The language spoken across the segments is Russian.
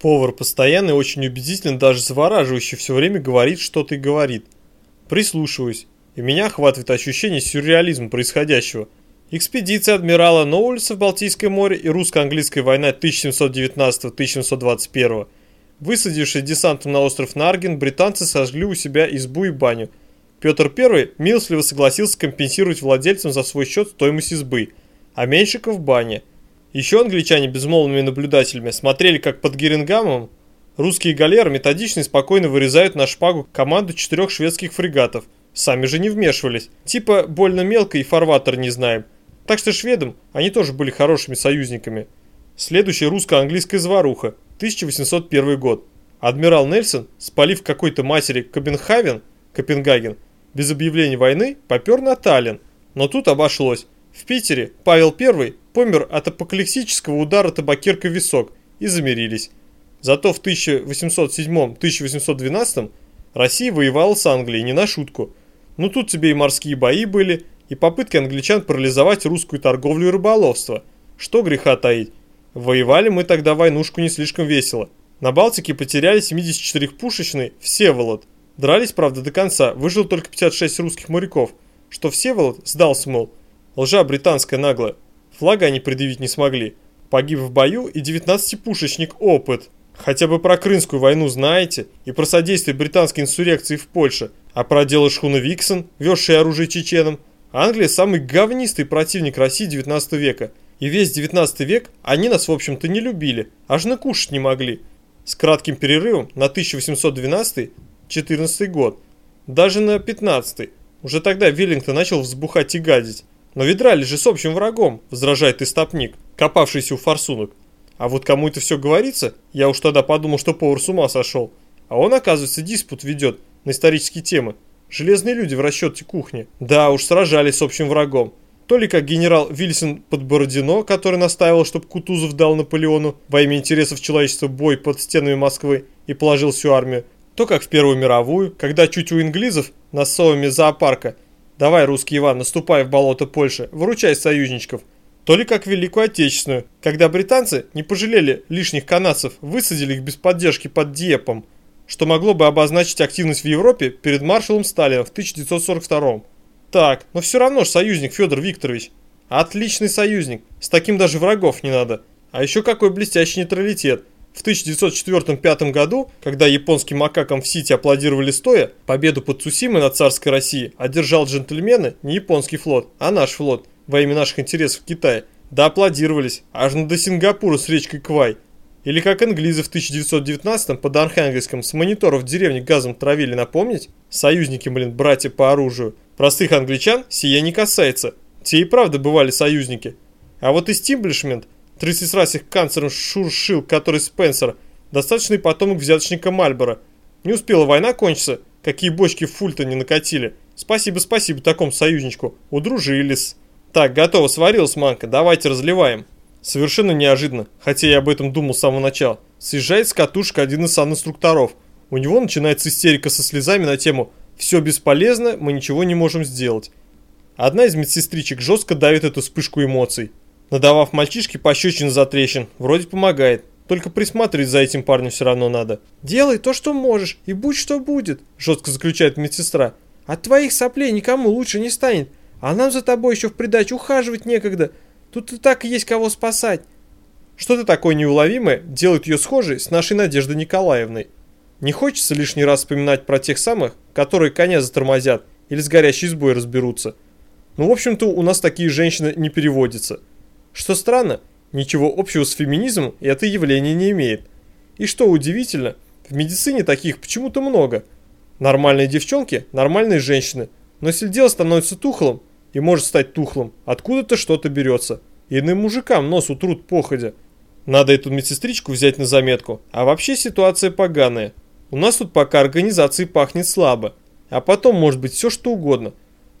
Повар постоянно и очень убедительно, даже завораживающе все время говорит что-то и говорит. Прислушиваюсь, и меня охватывает ощущение сюрреализма происходящего. Экспедиция адмирала Ноулиса в Балтийское море и русско-английская война 1719-1721. Высадившись десантом на остров Нарген, британцы сожгли у себя избу и баню. Петр I милостливо согласился компенсировать владельцам за свой счет стоимость избы, а Меньшиков в бане. Еще англичане безмолвными наблюдателями смотрели, как под Герингамом русские галеры методично и спокойно вырезают на шпагу команду четырех шведских фрегатов. Сами же не вмешивались. Типа больно мелко и фарватер не знаем. Так что шведам они тоже были хорошими союзниками. Следующая русско-английская заваруха, 1801 год. Адмирал Нельсон, спалив какой-то матери Копенхаген, Копенгаген, без объявления войны, попер на Таллин. Но тут обошлось. В Питере Павел I помер от апокалиптического удара табакеркой в висок и замирились. Зато в 1807-1812 Россия воевала с Англией не на шутку. Ну тут тебе и морские бои были, и попытки англичан парализовать русскую торговлю и рыболовство. Что греха таить. Воевали мы тогда войнушку не слишком весело. На Балтике потеряли 74-пушечный Всеволод. Дрались, правда, до конца, выжил только 56 русских моряков. Что Всеволод сдался, мол, лжа британская наглая. Флага они предъявить не смогли. Погиб в бою и 19-пушечник Опыт. Хотя бы про Крымскую войну знаете и про содействие британской инсурекции в Польше, а про дело шхуна Виксон, везшей оружие чеченам. Англия самый говнистый противник России 19 века. И весь 19 век они нас, в общем-то, не любили, аж накушать не могли. С кратким перерывом на 1812-14 год, даже на 15 Уже тогда Веллингтон начал взбухать и гадить. Но ведрали же с общим врагом, возражает истопник, копавшийся у форсунок. А вот кому это все говорится, я уж тогда подумал, что повар с ума сошел. А он, оказывается, диспут ведет на исторические темы. Железные люди в расчете кухни. Да уж, сражались с общим врагом. То ли как генерал Вильсон под Бородино, который настаивал, чтобы Кутузов дал Наполеону во имя интересов человечества бой под стенами Москвы и положил всю армию, то как в Первую мировую, когда чуть у инглизов на совами зоопарка «Давай, русский Иван, наступай в болото Польши, выручай союзничков», то ли как Великую Отечественную, когда британцы не пожалели лишних канадцев, высадили их без поддержки под Диепом, что могло бы обозначить активность в Европе перед маршалом Сталином в 1942 Так, но все равно же союзник Федор Викторович. Отличный союзник, с таким даже врагов не надо. А еще какой блестящий нейтралитет. В 1904-1905 году, когда японским макакам в Сити аплодировали стоя, победу под Цусимой над царской Россией одержал джентльмены не японский флот, а наш флот – во имя наших интересов в Китае, да аплодировались, аж до Сингапура с речкой Квай. Или как англизы в 1919-м под Архангельском с мониторов в деревне газом травили, напомнить? Союзники, блин, братья по оружию. Простых англичан сие не касается. Те и правда бывали союзники. А вот истиблишмент, 30 раз их канцером шуршил, который Спенсер, достаточный потомок взяточника Мальбора. Не успела война кончиться, какие бочки в Фультоне накатили. Спасибо, спасибо такому союзничку, удружились. Так, готово, сварилась манка, давайте разливаем. Совершенно неожиданно, хотя я об этом думал с самого начала. Съезжает с катушек один из санинструкторов. У него начинается истерика со слезами на тему «Все бесполезно, мы ничего не можем сделать». Одна из медсестричек жестко давит эту вспышку эмоций. Надавав мальчишке пощечин за трещин, вроде помогает. Только присматривать за этим парнем все равно надо. «Делай то, что можешь, и будь что будет», – жестко заключает медсестра. «От твоих соплей никому лучше не станет. А нам за тобой еще в придачу ухаживать некогда. Тут и так есть кого спасать. Что-то такое неуловимое делает ее схожей с нашей Надеждой Николаевной. Не хочется лишний раз вспоминать про тех самых, которые коня затормозят или с горящей избой разберутся. Ну, в общем-то, у нас такие женщины не переводятся. Что странно, ничего общего с феминизмом это явление не имеет. И что удивительно, в медицине таких почему-то много. Нормальные девчонки, нормальные женщины. Но если дело становится тухлым, и может стать тухлым. Откуда-то что-то берется. Иным мужикам нос утрут походя. Надо эту медсестричку взять на заметку. А вообще ситуация поганая. У нас тут пока организации пахнет слабо. А потом может быть все что угодно.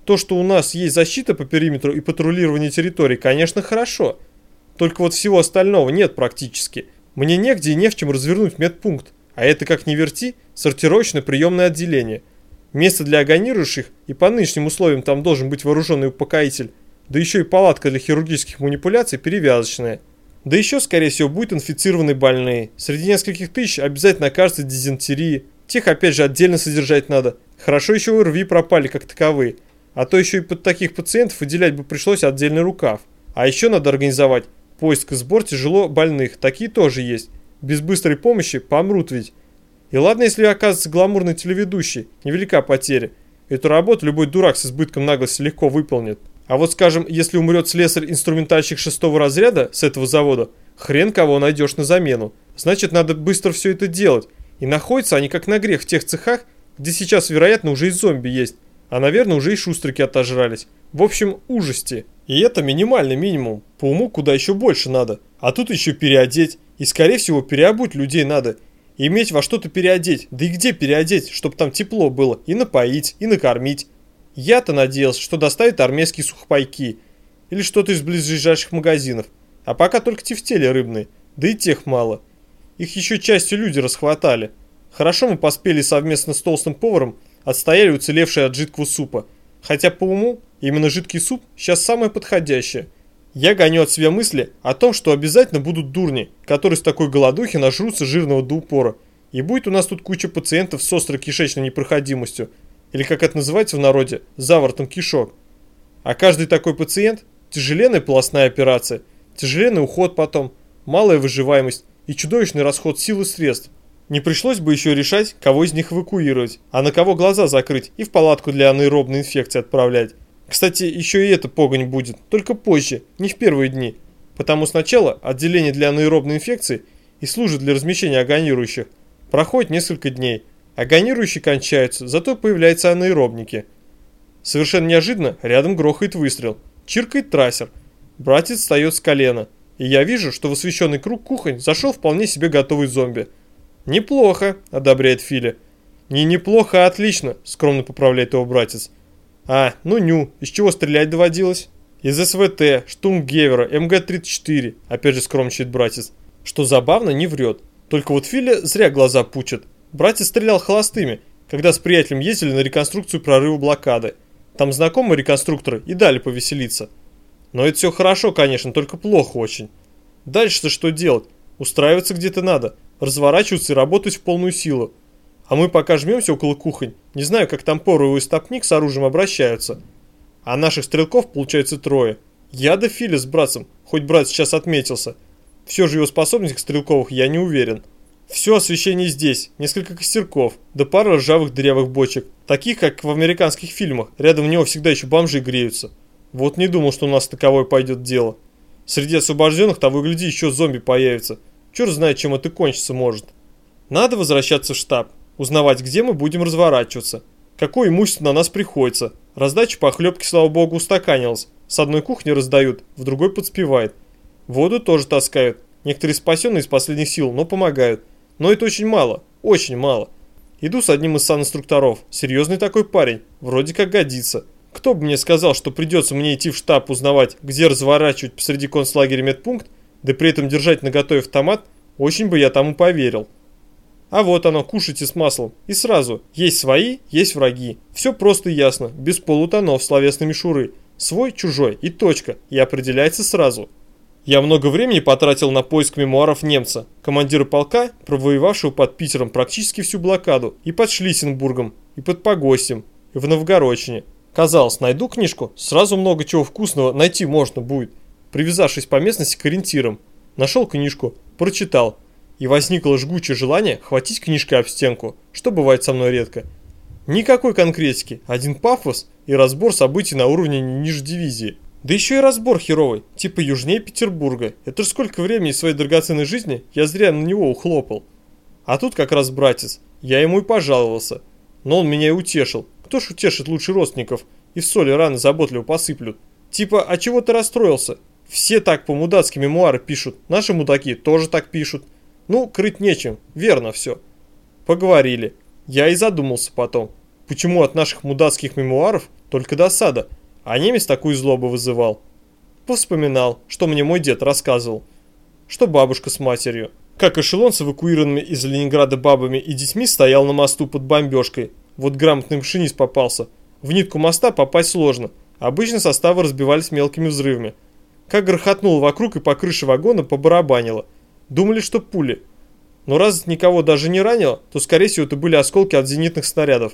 То, что у нас есть защита по периметру и патрулирование территории, конечно, хорошо. Только вот всего остального нет практически. Мне негде и не в чем развернуть медпункт. А это, как ни верти, сортировочное приемное отделение – Место для агонирующих, и по нынешним условиям там должен быть вооруженный упокоитель, да еще и палатка для хирургических манипуляций перевязочная. Да еще, скорее всего, будут инфицированные больные. Среди нескольких тысяч обязательно окажется дизентерии. Тех опять же отдельно содержать надо. Хорошо еще ОРВИ пропали как таковые. А то еще и под таких пациентов выделять бы пришлось отдельный рукав. А еще надо организовать поиск и сбор тяжело больных. Такие тоже есть. Без быстрой помощи помрут ведь. И ладно, если оказывается гламурный телеведущий, невелика потеря. Эту работу любой дурак с избытком наглости легко выполнит. А вот скажем, если умрет слесарь-инструментальщик шестого разряда с этого завода, хрен кого найдешь на замену. Значит, надо быстро все это делать. И находятся они как на грех в тех цехах, где сейчас, вероятно, уже и зомби есть. А, наверное, уже и шустрики отожрались. В общем, ужасти. И это минимальный минимум. По уму куда еще больше надо. А тут еще переодеть. И, скорее всего, переобуть людей надо. Иметь во что-то переодеть. Да и где переодеть, чтобы там тепло было. И напоить, и накормить. Я-то надеялся, что доставят армейские сухпайки. Или что-то из ближайших магазинов. А пока только тефтели рыбные. Да и тех мало. Их еще частью люди расхватали. Хорошо мы поспели совместно с толстым поваром, отстояли уцелевшие от жидкого супа. Хотя по уму, именно жидкий суп сейчас самое подходящее. Я гоню от себя мысли о том, что обязательно будут дурни, которые с такой голодухи нажрутся жирного до упора. И будет у нас тут куча пациентов с острой кишечной непроходимостью, или как это называется в народе, заворотом кишок. А каждый такой пациент – тяжеленная полостная операция, тяжеленный уход потом, малая выживаемость и чудовищный расход сил и средств. Не пришлось бы еще решать, кого из них эвакуировать, а на кого глаза закрыть и в палатку для анаэробной инфекции отправлять. Кстати, еще и эта погонь будет, только позже, не в первые дни. Потому сначала отделение для анаэробной инфекции и служит для размещения агонирующих. Проходит несколько дней. Агонирующие кончаются, зато появляются анаэробники. Совершенно неожиданно рядом грохает выстрел. Чиркает трассер. Братец встает с колена. И я вижу, что в освещенный круг кухонь зашел вполне себе готовый зомби. «Неплохо», — одобряет Филя. «Не неплохо, а отлично», — скромно поправляет его братец. «А, ну ню, из чего стрелять доводилось?» «Из СВТ, Штумгевера, МГ-34», — опять же скромничает братец. Что забавно, не врет. Только вот Филя зря глаза пучит. Братец стрелял холостыми, когда с приятелем ездили на реконструкцию прорыва блокады. Там знакомые реконструкторы и дали повеселиться. Но это все хорошо, конечно, только плохо очень. Дальше-то что делать? Устраиваться где-то надо, разворачиваться и работать в полную силу. А мы пока жмемся около кухонь, не знаю, как там Пору и Стопник с оружием обращаются. А наших стрелков получается трое. Я да Филя с братцем, хоть брат сейчас отметился. Все же его способностях стрелковых я не уверен. Все освещение здесь, несколько костерков, да пара ржавых дырявых бочек, таких, как в американских фильмах, рядом него всегда еще бомжи греются. Вот не думал, что у нас таковое пойдет дело. Среди освобожденных того и гляди еще зомби появится. Черт знает, чем это кончится может. Надо возвращаться в штаб узнавать, где мы будем разворачиваться, какое имущество на нас приходится. Раздача похлебки, слава богу, устаканилась. С одной кухни раздают, в другой подспевает. Воду тоже таскают. Некоторые спасенные из последних сил, но помогают. Но это очень мало, очень мало. Иду с одним из санинструкторов. Серьезный такой парень, вроде как годится. Кто бы мне сказал, что придется мне идти в штаб узнавать, где разворачивать посреди концлагеря медпункт, да при этом держать наготове автомат, очень бы я тому поверил. А вот оно, кушайте с маслом. И сразу, есть свои, есть враги. Все просто и ясно, без полутонов словесной мишуры. Свой, чужой и точка, и определяется сразу. Я много времени потратил на поиск мемуаров немца, командира полка, провоевавшего под Питером практически всю блокаду, и под Шлиссенбургом, и под Погостем, и в Новгородчине. Казалось, найду книжку, сразу много чего вкусного найти можно будет. Привязавшись по местности к ориентирам, нашел книжку, прочитал – и возникло жгучее желание хватить книжкой об стенку, что бывает со мной редко. Никакой конкретики, один пафос и разбор событий на уровне ниже дивизии. Да еще и разбор херовый, типа южнее Петербурга. Это ж сколько времени своей драгоценной жизни я зря на него ухлопал. А тут как раз братец, я ему и пожаловался. Но он меня и утешил. Кто ж утешит лучше родственников и в соли раны заботливо посыплют. Типа, а чего ты расстроился? Все так по-мудацки мемуары пишут, наши мудаки тоже так пишут. Ну, крыть нечем, верно все. Поговорили. Я и задумался потом, почему от наших мудацких мемуаров только досада, а немец такую злобу вызывал. Повспоминал, что мне мой дед рассказывал, что бабушка с матерью. Как эшелон с эвакуированными из Ленинграда бабами и детьми стоял на мосту под бомбежкой. Вот грамотный машинист попался. В нитку моста попасть сложно. Обычно составы разбивались мелкими взрывами. Как грохотнуло вокруг и по крыше вагона побарабанило. Думали, что пули. Но раз никого даже не ранило, то скорее всего это были осколки от зенитных снарядов.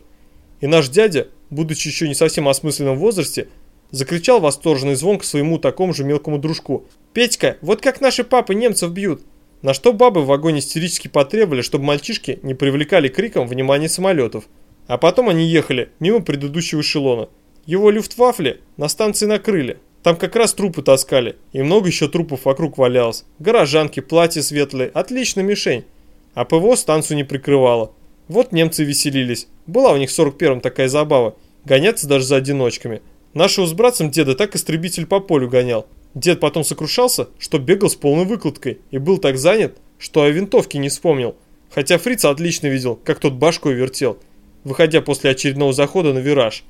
И наш дядя, будучи еще не совсем осмысленном возрасте, закричал восторженный звон к своему такому же мелкому дружку. «Петька, вот как наши папы немцев бьют!» На что бабы в вагоне истерически потребовали, чтобы мальчишки не привлекали криком внимание самолетов. А потом они ехали мимо предыдущего эшелона. Его люфтвафли на станции накрыли. Там как раз трупы таскали, и много еще трупов вокруг валялось. Горожанки, платья светлые, отличная мишень. А ПВО станцию не прикрывало. Вот немцы веселились. Была у них в 41-м такая забава. Гоняться даже за одиночками. Нашего с братцем деда так истребитель по полю гонял. Дед потом сокрушался, что бегал с полной выкладкой и был так занят, что о винтовке не вспомнил. Хотя фрица отлично видел, как тот башкой вертел, выходя после очередного захода на вираж.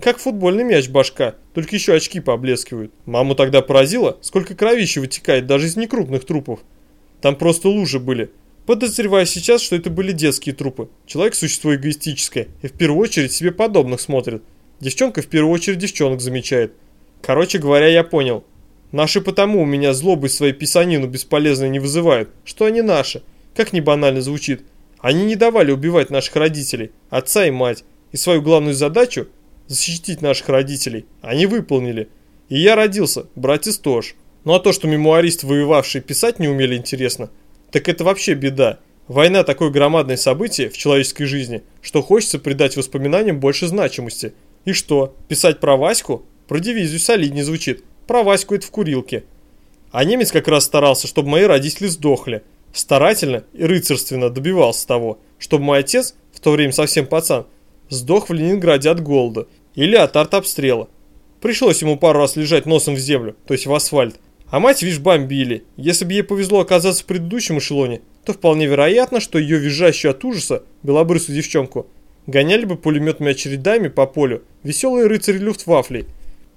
Как футбольный мяч башка, только еще очки поблескивают. Маму тогда поразило, сколько кровища вытекает даже из некрупных трупов. Там просто лужи были. Подозреваю сейчас, что это были детские трупы. Человек – существо эгоистическое и в первую очередь себе подобных смотрит. Девчонка в первую очередь девчонок замечает. Короче говоря, я понял. Наши потому у меня злобы своей писанину бесполезной не вызывают, что они наши. Как ни банально звучит. Они не давали убивать наших родителей, отца и мать. И свою главную задачу защитить наших родителей. Они выполнили. И я родился, братец тоже. Ну а то, что мемуарист, воевавший, писать не умели, интересно, так это вообще беда. Война такое громадное событие в человеческой жизни, что хочется придать воспоминаниям больше значимости. И что, писать про Ваську? Про дивизию солиднее звучит. Про Ваську это в курилке. А немец как раз старался, чтобы мои родители сдохли. Старательно и рыцарственно добивался того, чтобы мой отец, в то время совсем пацан, сдох в Ленинграде от голода или от артобстрела. Пришлось ему пару раз лежать носом в землю, то есть в асфальт. А мать, видишь, бомбили. Если бы ей повезло оказаться в предыдущем эшелоне, то вполне вероятно, что ее визжащую от ужаса белобрысую девчонку гоняли бы пулеметными очередями по полю веселые рыцари люфтвафлей.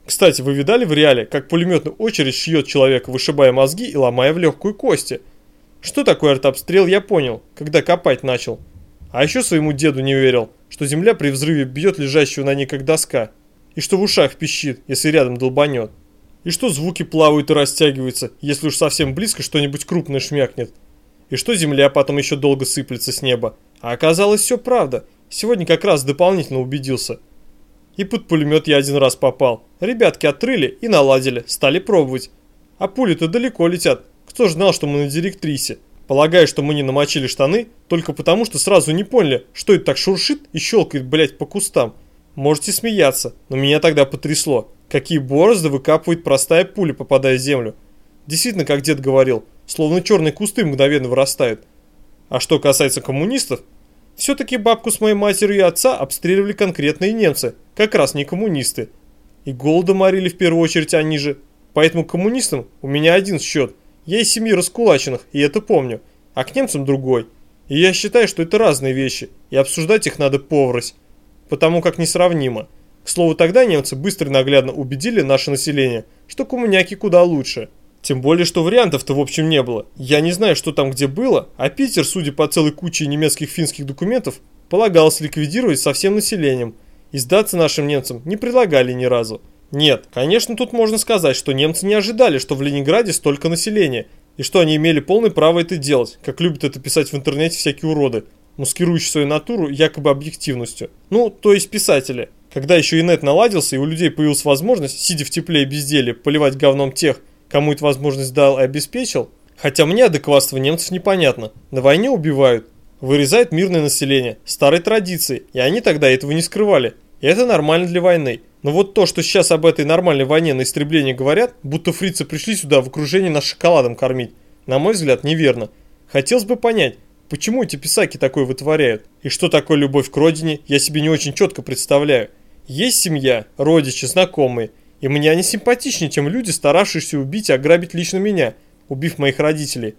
Кстати, вы видали в реале, как пулеметная очередь шьет человека, вышибая мозги и ломая в легкую кости? Что такое артобстрел, я понял, когда копать начал. А еще своему деду не верил, что земля при взрыве бьет лежащего на ней как доска, и что в ушах пищит, если рядом долбанет, и что звуки плавают и растягиваются, если уж совсем близко что-нибудь крупное шмякнет, и что земля потом еще долго сыплется с неба. А оказалось все правда, сегодня как раз дополнительно убедился. И под пулемет я один раз попал. Ребятки отрыли и наладили, стали пробовать. А пули-то далеко летят, кто ж знал, что мы на директрисе. Полагаю, что мы не намочили штаны, только потому, что сразу не поняли, что это так шуршит и щелкает, блять, по кустам. Можете смеяться, но меня тогда потрясло. Какие борозды выкапывает простая пуля, попадая в землю. Действительно, как дед говорил, словно черные кусты мгновенно вырастают. А что касается коммунистов, все-таки бабку с моей матерью и отца обстреливали конкретные немцы, как раз не коммунисты. И голода морили в первую очередь они же. Поэтому коммунистам у меня один счет – я из семьи раскулаченных, и это помню, а к немцам другой. И я считаю, что это разные вещи, и обсуждать их надо поврось, потому как несравнимо. К слову, тогда немцы быстро и наглядно убедили наше население, что коммуняки куда лучше. Тем более, что вариантов-то в общем не было. Я не знаю, что там где было, а Питер, судя по целой куче немецких финских документов, полагался ликвидировать со всем населением. И сдаться нашим немцам не предлагали ни разу. Нет, конечно, тут можно сказать, что немцы не ожидали, что в Ленинграде столько населения, и что они имели полное право это делать, как любят это писать в интернете всякие уроды, маскирующие свою натуру якобы объективностью. Ну, то есть писатели. Когда еще и нет наладился, и у людей появилась возможность, сидя в тепле и безделие, поливать говном тех, кому эту возможность дал и обеспечил, хотя мне адекватство немцев непонятно. На войне убивают, вырезают мирное население, старой традиции, и они тогда этого не скрывали. И это нормально для войны. Но вот то, что сейчас об этой нормальной войне на истребление говорят, будто фрицы пришли сюда в окружении нас шоколадом кормить, на мой взгляд, неверно. Хотелось бы понять, почему эти писаки такое вытворяют? И что такое любовь к родине, я себе не очень четко представляю. Есть семья, родичи, знакомые, и мне они симпатичнее, чем люди, старавшиеся убить и ограбить лично меня, убив моих родителей.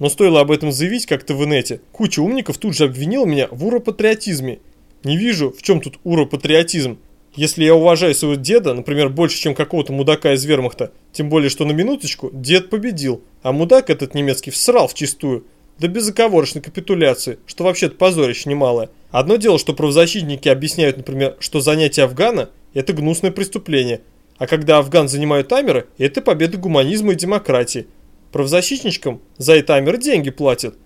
Но стоило об этом заявить как-то в инете, куча умников тут же обвинила меня в уропатриотизме. Не вижу, в чем тут уропатриотизм. Если я уважаю своего деда, например, больше, чем какого-то мудака из вермахта, тем более, что на минуточку дед победил, а мудак этот немецкий всрал в чистую, до безоговорочной капитуляции, что вообще-то позорище немалое. Одно дело, что правозащитники объясняют, например, что занятие Афгана – это гнусное преступление, А когда афган занимают таймеры, это победа гуманизма и демократии. Правозащитничкам за эти таймеры деньги платят.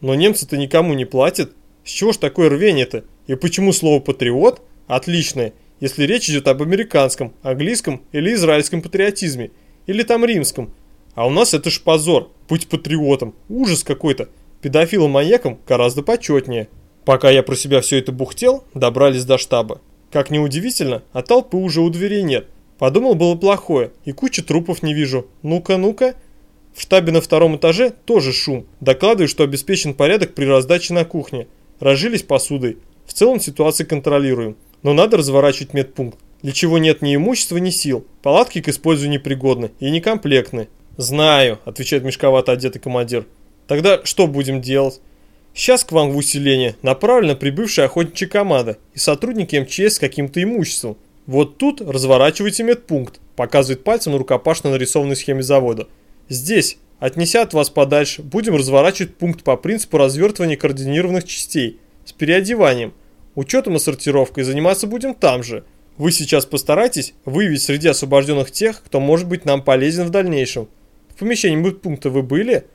Но немцы-то никому не платят. С чего ж такое рвение-то? И почему слово «патриот» отличное, если речь идет об американском, английском или израильском патриотизме, или там римском? А у нас это ж позор, быть патриотом, ужас какой-то. Педофилом-маньяком гораздо почетнее. Пока я про себя все это бухтел, добрались до штаба. Как ни удивительно, а толпы уже у дверей нет. Подумал, было плохое, и кучи трупов не вижу. Ну-ка, ну-ка. В штабе на втором этаже тоже шум. Докладываю, что обеспечен порядок при раздаче на кухне. Разжились посудой. В целом ситуацию контролируем. Но надо разворачивать медпункт. Для чего нет ни имущества, ни сил. Палатки к использованию непригодны и некомплектны. «Знаю», – отвечает мешковато одетый командир. «Тогда что будем делать?» «Сейчас к вам в усиление направлена прибывшая охотничья команда и сотрудники МЧС с каким-то имуществом. Вот тут разворачивайте медпункт», – показывает пальцем на рукопашно нарисованной схеме завода. «Здесь, отнеся от вас подальше, будем разворачивать пункт по принципу развертывания координированных частей с переодеванием, учетом и сортировкой, заниматься будем там же. Вы сейчас постарайтесь выявить среди освобожденных тех, кто может быть нам полезен в дальнейшем. В помещении медпункта вы были?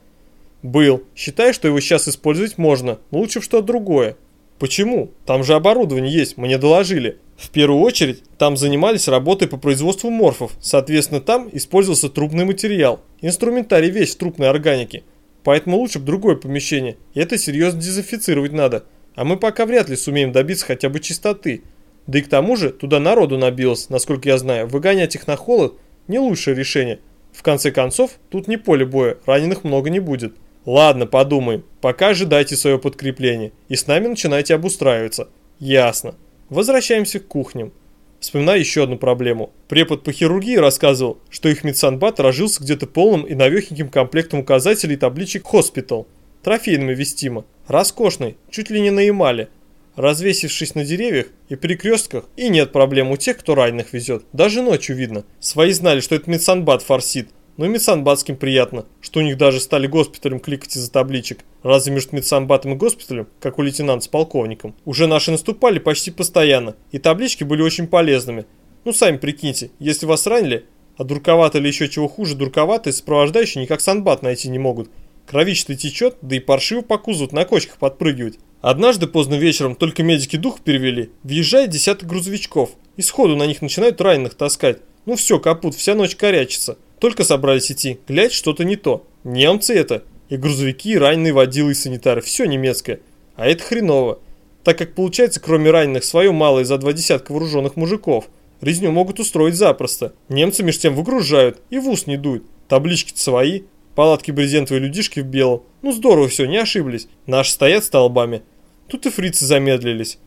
Был. Считаю, что его сейчас использовать можно, но лучше в что-то другое. Почему? Там же оборудование есть, мне доложили. В первую очередь, там занимались работой по производству морфов, соответственно, там использовался трупный материал, инструментарий весь трупной органики. Поэтому лучше бы другое помещение, и это серьезно дезинфицировать надо. А мы пока вряд ли сумеем добиться хотя бы чистоты. Да и к тому же, туда народу набилось, насколько я знаю, выгонять их на холод не лучшее решение – в конце концов, тут не поле боя, раненых много не будет. Ладно, подумаем. Пока ожидайте свое подкрепление. И с нами начинайте обустраиваться. Ясно. Возвращаемся к кухням. Вспоминаю еще одну проблему. Препод по хирургии рассказывал, что их медсанбат разжился где-то полным и новехоньким комплектом указателей и табличек «Hospital». Трофейными вестимо. Роскошный, чуть ли не на эмали развесившись на деревьях и перекрестках, и нет проблем у тех, кто раненых везет. Даже ночью видно. Свои знали, что это медсанбат форсит. Но и медсанбатским приятно, что у них даже стали госпиталем кликать из-за табличек. Разве между медсанбатом и госпиталем, как у лейтенанта с полковником, уже наши наступали почти постоянно, и таблички были очень полезными. Ну сами прикиньте, если вас ранили, а дурковато или еще чего хуже, дурковатые сопровождающие никак санбат найти не могут. Кровище-то течет, да и паршиво по кузову на кочках подпрыгивать. Однажды поздно вечером только медики дух перевели, въезжает десяток грузовичков, и сходу на них начинают раненых таскать. Ну все, капут, вся ночь корячится. Только собрались идти, глядь, что-то не то. Немцы это. И грузовики, и раненые водилы и санитары, все немецкое. А это хреново. Так как получается, кроме раненых, свое малое за два десятка вооруженных мужиков. Резню могут устроить запросто. Немцы меж тем выгружают и в ус не дуют. Таблички-то свои, Палатки брезентовые людишки в белом. Ну здорово все, не ошиблись. Наши стоят столбами. Тут и фрицы замедлились.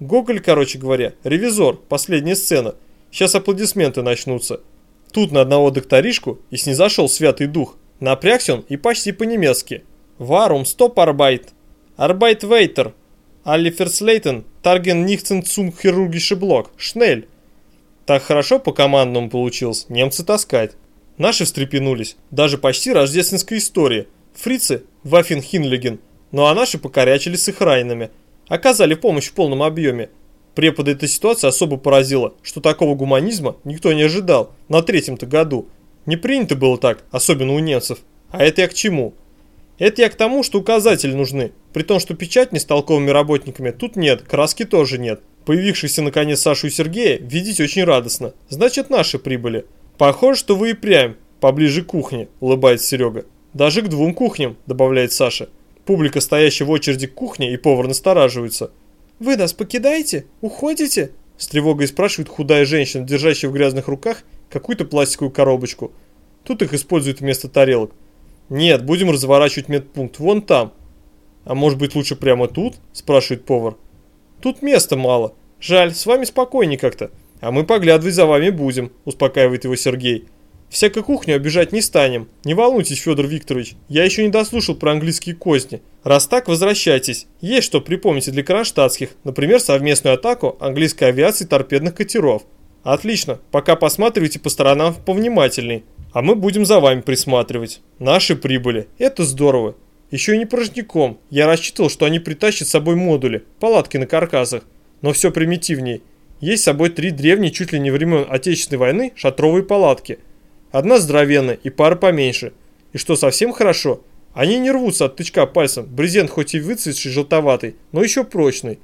Гоголь, короче говоря, ревизор, последняя сцена. Сейчас аплодисменты начнутся. Тут на одного докторишку и снизошел святый дух. Напрягся он и почти по-немецки. Варум стоп арбайт. Арбайт вейтер. Алли ферслейтен. Тарген нихцен цум хирургише блок. Шнель. Так хорошо по командному получилось. Немцы таскать. Наши встрепенулись. Даже почти рождественская история. Фрицы – Ваффенхинлеген. Ну а наши покорячились с их ранеными. Оказали помощь в полном объеме. Препода эта ситуация особо поразила, что такого гуманизма никто не ожидал на третьем-то году. Не принято было так, особенно у немцев. А это я к чему? Это я к тому, что указатели нужны. При том, что печать не с толковыми работниками тут нет, краски тоже нет. Появившихся наконец Сашу и Сергея видеть очень радостно. Значит, наши прибыли. «Похоже, что вы и прям поближе к кухне», – улыбается Серега. «Даже к двум кухням», – добавляет Саша. Публика, стоящая в очереди к кухне, и повар настораживается. «Вы нас покидаете? Уходите?» С тревогой спрашивает худая женщина, держащая в грязных руках какую-то пластиковую коробочку. Тут их используют вместо тарелок. «Нет, будем разворачивать медпункт. Вон там». «А может быть лучше прямо тут?» – спрашивает повар. «Тут места мало. Жаль, с вами спокойнее как-то». «А мы поглядывать за вами будем», – успокаивает его Сергей. «Всяко кухню обижать не станем. Не волнуйтесь, Федор Викторович, я еще не дослушал про английские козни. Раз так, возвращайтесь. Есть что припомните для кронштадтских, например, совместную атаку английской авиации торпедных катеров. Отлично, пока посматривайте по сторонам повнимательней, а мы будем за вами присматривать. Наши прибыли, это здорово. Еще и не порожняком. Я рассчитывал, что они притащат с собой модули, палатки на каркасах. Но все примитивнее. Есть с собой три древние, чуть ли не времен Отечественной войны, шатровые палатки. Одна здоровенная и пара поменьше. И что совсем хорошо, они не рвутся от тычка пальцем, брезент хоть и выцветший желтоватый, но еще прочный.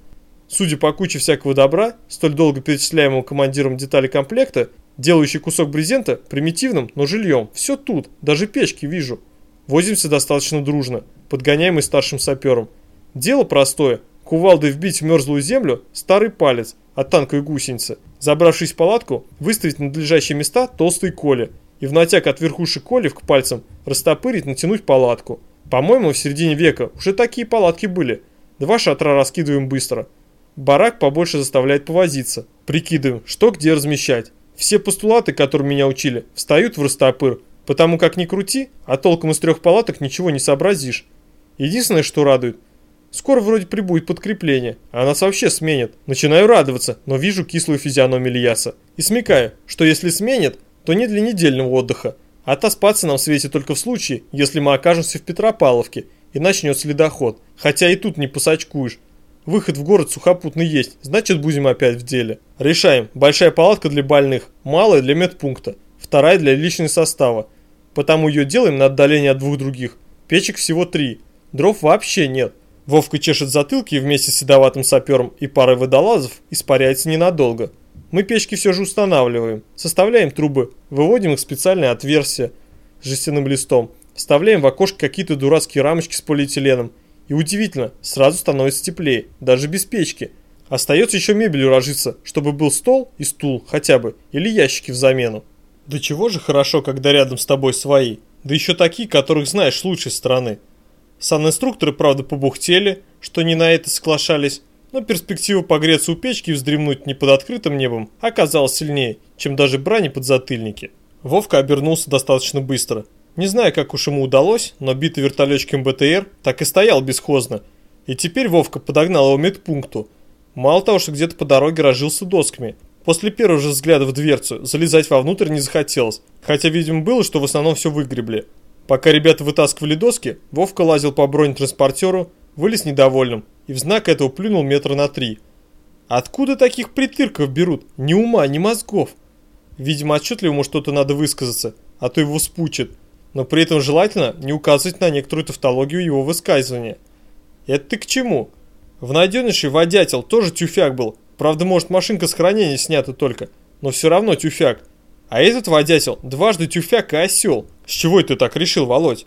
Судя по куче всякого добра, столь долго перечисляемого командиром детали комплекта, делающий кусок брезента примитивным, но жильем, все тут, даже печки вижу. Возимся достаточно дружно, подгоняемый старшим сапером. Дело простое, кувалдой вбить в мерзлую землю старый палец от танковой гусеницы, забравшись в палатку, выставить на надлежащие места толстые коли и в натяг от верхушек колев к пальцам растопырить, натянуть палатку. По-моему, в середине века уже такие палатки были. Два шатра раскидываем быстро. Барак побольше заставляет повозиться. Прикидываем, что где размещать. Все постулаты, которые меня учили, встают в растопыр, потому как ни крути, а толком из трех палаток ничего не сообразишь. Единственное, что радует, скоро вроде прибудет подкрепление, а нас вообще сменят. Начинаю радоваться, но вижу кислую физиономию Ильяса. И смекаю, что если сменят, то не для недельного отдыха, а отоспаться нам светит только в случае, если мы окажемся в Петропавловке и начнется ледоход. Хотя и тут не посачкуешь. Выход в город сухопутный есть, значит будем опять в деле. Решаем. Большая палатка для больных, малая для медпункта, вторая для личного состава. Потому ее делаем на отдалении от двух других. Печек всего три. Дров вообще нет. Вовка чешет затылки и вместе с седоватым сапером и парой водолазов испаряется ненадолго. Мы печки все же устанавливаем, составляем трубы, выводим их в специальное отверстие с жестяным листом, вставляем в окошко какие-то дурацкие рамочки с полиэтиленом и удивительно, сразу становится теплее, даже без печки. Остается еще мебелью ложиться, чтобы был стол и стул хотя бы, или ящики в замену. Да чего же хорошо, когда рядом с тобой свои, да еще такие, которых знаешь лучшей стороны. Санинструкторы, правда, побухтели, что не на это соглашались, но перспектива погреться у печки и вздремнуть не под открытым небом оказалась сильнее, чем даже брани под затыльники. Вовка обернулся достаточно быстро – не знаю, как уж ему удалось, но битый вертолетчиком БТР так и стоял бесхозно. И теперь Вовка подогнал его медпункту. Мало того, что где-то по дороге разжился досками. После первого же взгляда в дверцу залезать вовнутрь не захотелось, хотя, видимо, было, что в основном все выгребли. Пока ребята вытаскивали доски, Вовка лазил по бронетранспортеру, вылез недовольным и в знак этого плюнул метра на три. Откуда таких притырков берут? Ни ума, ни мозгов. Видимо, отчетливо ему что-то надо высказаться, а то его спучат но при этом желательно не указывать на некоторую тавтологию его высказывания. Это ты к чему? В найденнейший водятел тоже тюфяк был. Правда, может, машинка с хранения снята только, но все равно тюфяк. А этот водятел дважды тюфяк и осел. С чего ты так решил, Володь?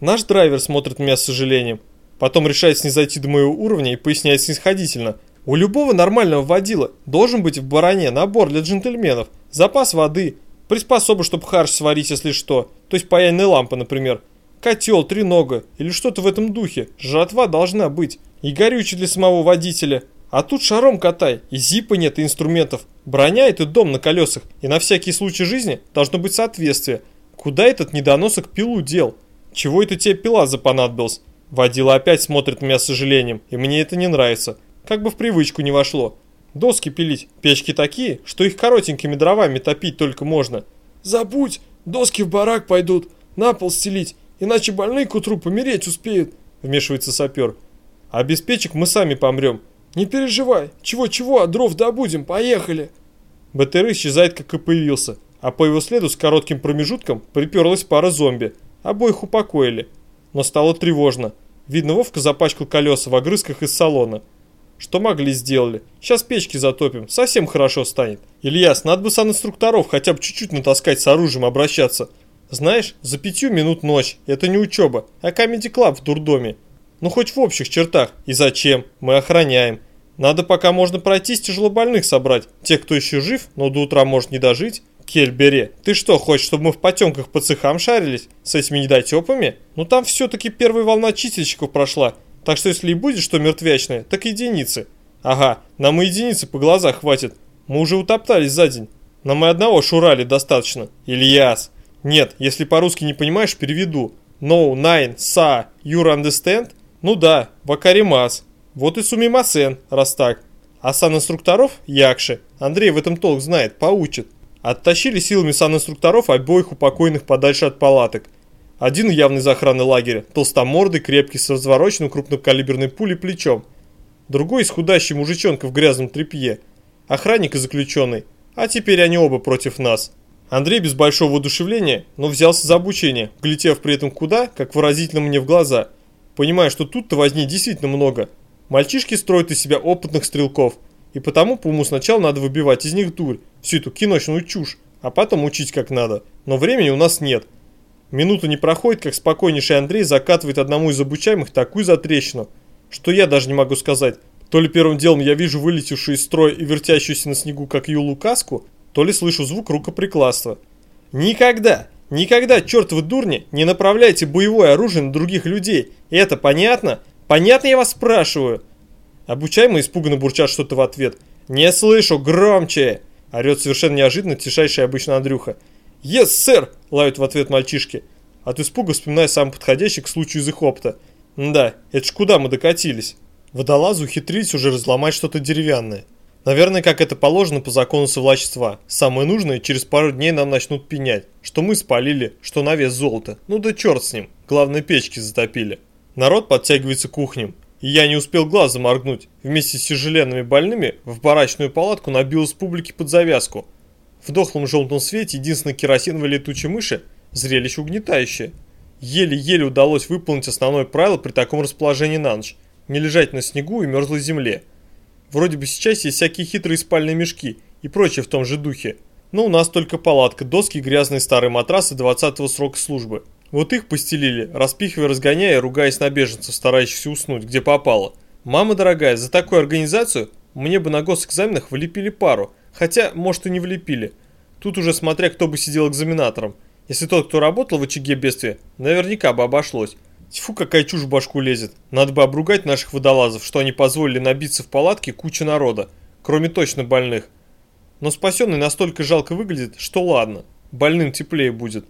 Наш драйвер смотрит меня с сожалением. Потом решает снизойти до моего уровня и поясняет снисходительно. У любого нормального водила должен быть в баране набор для джентльменов, запас воды, Приспособа, чтобы харш сварить, если что. То есть паяльная лампа, например. Котел, тренога или что-то в этом духе. Жратва должна быть. И горючее для самого водителя. А тут шаром катай. И зипа нет, и инструментов. Броня это дом на колесах. И на всякий случай жизни должно быть соответствие. Куда этот недоносок пилу дел? Чего это тебе пила запонадобилась? Водила опять смотрит на меня с сожалением. И мне это не нравится. Как бы в привычку не вошло. Доски пилить. Печки такие, что их коротенькими дровами топить только можно. Забудь, доски в барак пойдут, на пол стелить, иначе больные к утру помереть успеют, вмешивается сапер. А без печек мы сами помрем. Не переживай, чего-чего, а дров добудем, поехали. БТР исчезает, как и появился, а по его следу с коротким промежутком приперлась пара зомби. Обоих упокоили. Но стало тревожно. Видно, Вовка запачкал колеса в огрызках из салона. Что могли сделали. Сейчас печки затопим, совсем хорошо станет. Ильяс, надо бы санинструкторов хотя бы чуть-чуть натаскать с оружием обращаться. Знаешь, за пятью минут ночь, это не учеба, а камеди клаб в дурдоме. Ну хоть в общих чертах. И зачем? Мы охраняем. Надо пока можно пройтись тяжелобольных собрать. Тех, кто еще жив, но до утра может не дожить. Кельбере, ты что, хочешь, чтобы мы в потемках по цехам шарились? С этими недотепами? Ну там все-таки первая волна чистильщиков прошла. Так что если и будет что мертвячное, так единицы. Ага, нам и единицы по глазах хватит. Мы уже утоптались за день. Нам и одного шурали достаточно. Ильяс. Нет, если по-русски не понимаешь, переведу. No, nine, sa, you understand? Ну да, вакаримас. Вот и сумимасен, раз так. А санинструкторов – якши. Андрей в этом толк знает, поучит. Оттащили силами санинструкторов обоих упокойных подальше от палаток – один явный из охраны лагеря, толстомордый, крепкий, с развороченным крупнокалиберной пулей плечом. Другой исхудащий мужичонка в грязном тряпье. охранник и заключенный. А теперь они оба против нас. Андрей без большого воодушевления, но взялся за обучение, глядев при этом куда, как выразительно мне в глаза, понимая, что тут-то возни действительно много. Мальчишки строят из себя опытных стрелков, и потому по уму сначала надо выбивать из них дурь, всю эту киношную чушь, а потом учить как надо. Но времени у нас нет. Минута не проходит, как спокойнейший Андрей закатывает одному из обучаемых такую затрещину, что я даже не могу сказать, то ли первым делом я вижу вылетевшую из строя и вертящуюся на снегу, как Юлу каску, то ли слышу звук рукоприкладства. Никогда, никогда, черт вы дурни, не направляйте боевое оружие на других людей. Это понятно? Понятно, я вас спрашиваю? Обучаемые испуганно бурчат что-то в ответ. «Не слышу, громче!» Орет совершенно неожиданно тишайший обычно Андрюха. «Yes, сэр!» – лают в ответ мальчишки. От испуга вспоминая самый подходящий к случаю из их опыта. Да, это ж куда мы докатились? Водолазы ухитрились уже разломать что-то деревянное. Наверное, как это положено по закону совлачества. Самое нужное через пару дней нам начнут пенять, что мы спалили, что на вес золота. Ну да черт с ним, главное печки затопили. Народ подтягивается к кухням. И я не успел глазом моргнуть. Вместе с тяжеленными больными в барачную палатку набилось публики под завязку. В дохлом желтом свете единственной керосиновой летучей мыши зрелище угнетающее. Еле-еле удалось выполнить основное правило при таком расположении на ночь. Не лежать на снегу и мерзлой земле. Вроде бы сейчас есть всякие хитрые спальные мешки и прочее в том же духе. Но у нас только палатка, доски, грязные старые матрасы 20-го срока службы. Вот их постелили, распихивая, разгоняя ругаясь на беженцев, старающихся уснуть, где попало. Мама дорогая, за такую организацию мне бы на госэкзаменах влепили пару, хотя, может и не влепили. Тут уже смотря кто бы сидел экзаменатором. Если тот, кто работал в очаге бедствия, наверняка бы обошлось. Тьфу, какая чушь в башку лезет. Надо бы обругать наших водолазов, что они позволили набиться в палатке куча народа, кроме точно больных. Но спасенный настолько жалко выглядит, что ладно, больным теплее будет.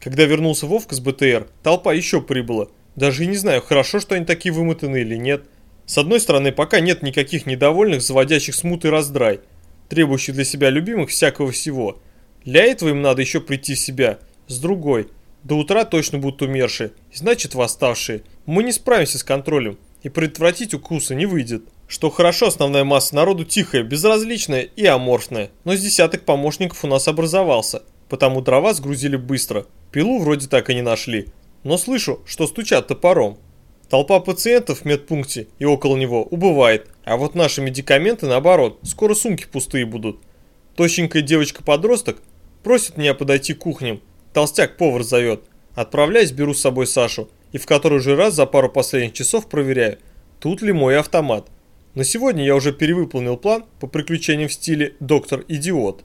Когда вернулся Вовка с БТР, толпа еще прибыла. Даже и не знаю, хорошо, что они такие вымотанные или нет. С одной стороны, пока нет никаких недовольных, заводящих смут и раздрай, требующих для себя любимых всякого всего. Для этого им надо еще прийти в себя. С другой – до утра точно будут умершие, значит восставшие. Мы не справимся с контролем, и предотвратить укусы не выйдет. Что хорошо, основная масса народу тихая, безразличная и аморфная, но с десяток помощников у нас образовался, потому дрова сгрузили быстро. Пилу вроде так и не нашли, но слышу, что стучат топором. Толпа пациентов в медпункте и около него убывает, а вот наши медикаменты наоборот, скоро сумки пустые будут. Тощенькая девочка-подросток просит меня подойти к кухням, Толстяк-повар зовет. Отправляюсь, беру с собой Сашу. И в который же раз за пару последних часов проверяю, тут ли мой автомат. На сегодня я уже перевыполнил план по приключениям в стиле «Доктор-идиот».